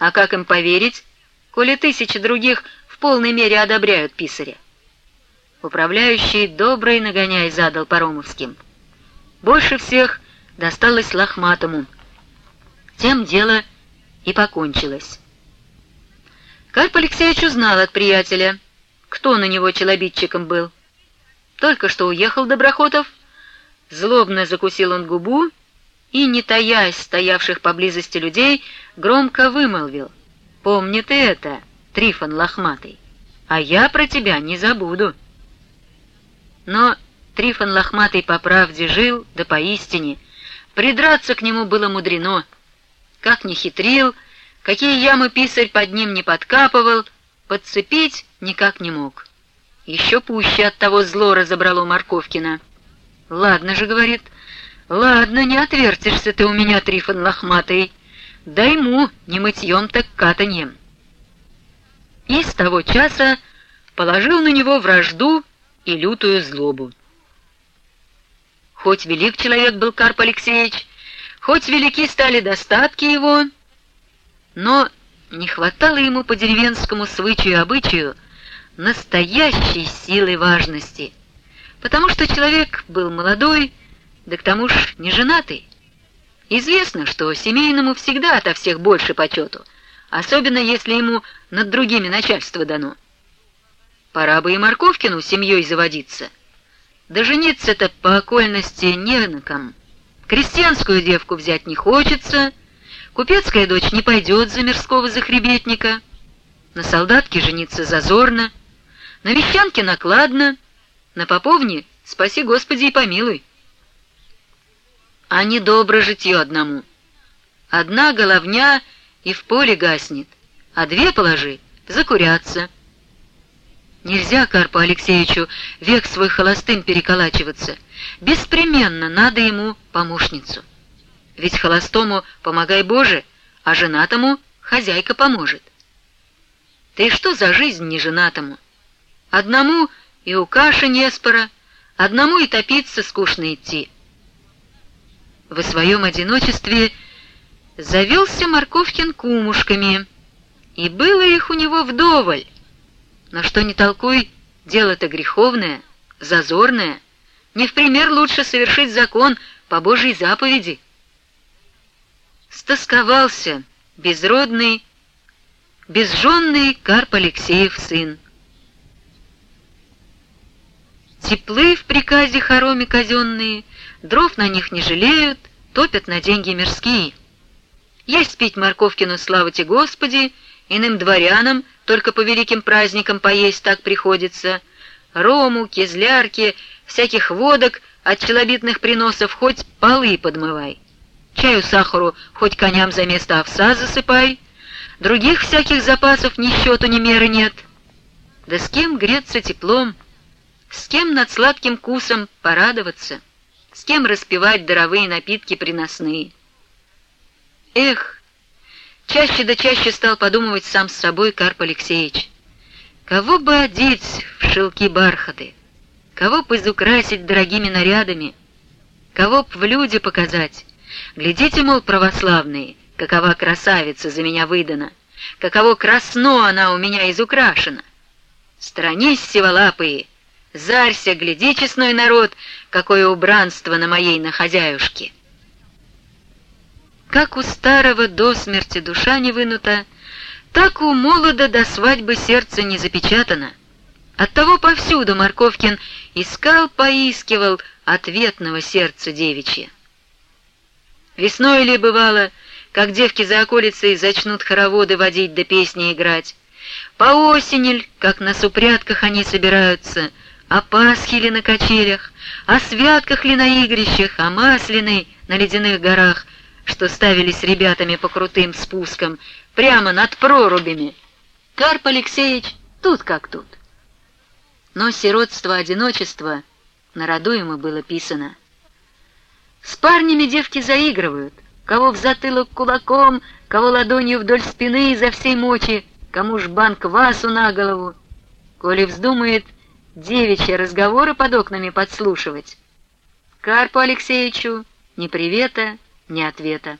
А как им поверить, коли тысячи других в полной мере одобряют писаря? Управляющий добрый нагоняй задал Паромовским. Больше всех досталось лохматому. Тем дело и покончилось. Карп Алексеевич узнал от приятеля, кто на него челобитчиком был. Только что уехал Доброхотов, злобно закусил он губу и, не таясь стоявших поблизости людей, громко вымолвил. «Помни ты это, Трифон Лохматый, а я про тебя не забуду». Но Трифон Лохматый по правде жил, да поистине. Придраться к нему было мудрено. Как ни хитрил, какие ямы писарь под ним не подкапывал, подцепить никак не мог. Еще пуще от того зло разобрало Марковкина. «Ладно же», — говорит, — «ладно, не отвертишься ты у меня, Трифон Лохматый. Дай ему не мытьем, так катаньем». И с того часа положил на него вражду и лютую злобу. Хоть велик человек был Карп Алексеевич, хоть велики стали достатки его, но не хватало ему по деревенскому свычаю и обычаю настоящей силы важности, потому что человек был молодой, да к тому ж не женатый. Известно, что семейному всегда ото всех больше почету, особенно если ему над другими начальство дано. Пора бы и Морковкину семьей заводиться. Да жениться-то по окольности не на ком. Крестьянскую девку взять не хочется, купецкая дочь не пойдет за мирского захребетника, на солдатке жениться зазорно, на вещанке накладно, на поповне спаси Господи и помилуй. А не добро житье одному. Одна головня и в поле гаснет, а две положи — закурятся. Нельзя Карпу Алексеевичу век свой холостым переколачиваться. Беспременно надо ему помощницу. Ведь холостому помогай Боже, а женатому хозяйка поможет. Ты что за жизнь неженатому? Одному и у каши неспора, одному и топиться скучно идти. В своем одиночестве завелся Марковкин кумушками, и было их у него вдоволь, но что не толкуй, дело-то греховное, зазорное. Не в пример лучше совершить закон по Божьей заповеди. Стосковался безродный, безженный Карп Алексеев сын. Теплы в приказе хороми казенные, дров на них не жалеют, топят на деньги мирские. Есть пить Марковкину славите Господи, иным дворянам только по великим праздникам поесть так приходится. Рому, кизлярки, всяких водок от челобитных приносов хоть полы подмывай. Чаю, сахару хоть коням за место овса засыпай. Других всяких запасов ни счету, ни меры нет. Да с кем греться теплом, с кем над сладким кусом порадоваться, с кем распивать даровые напитки приносные. Эх, Чаще да чаще стал подумывать сам с собой Карп Алексеевич. Кого бы одеть в шелки бархаты? Кого бы изукрасить дорогими нарядами? Кого б в люди показать? Глядите, мол, православные, какова красавица за меня выдана, каково красно она у меня изукрашена. Сторонись, сиволапые, зарься, гляди, честной народ, какое убранство на моей нахозяюшке. Как у старого до смерти душа не вынута, так у молода до свадьбы сердце не запечатано. Оттого повсюду Марковкин искал, поискивал ответного сердца девичья. Весной ли бывало, как девки за околицей зачнут хороводы водить да песни играть, по осени, как на супрятках они собираются, о Пасхе ли на качелях, о святках ли на игрищах, о Масляной на ледяных горах — что ставили с ребятами по крутым спускам, прямо над прорубями. Карп Алексеевич тут как тут. Но сиротство одиночества на роду ему было писано. С парнями девки заигрывают, кого в затылок кулаком, кого ладонью вдоль спины изо всей мочи, кому жбан квасу на голову. Коли вздумает девичьи разговоры под окнами подслушивать, Карпу Алексеевичу ни привета, ни ответа.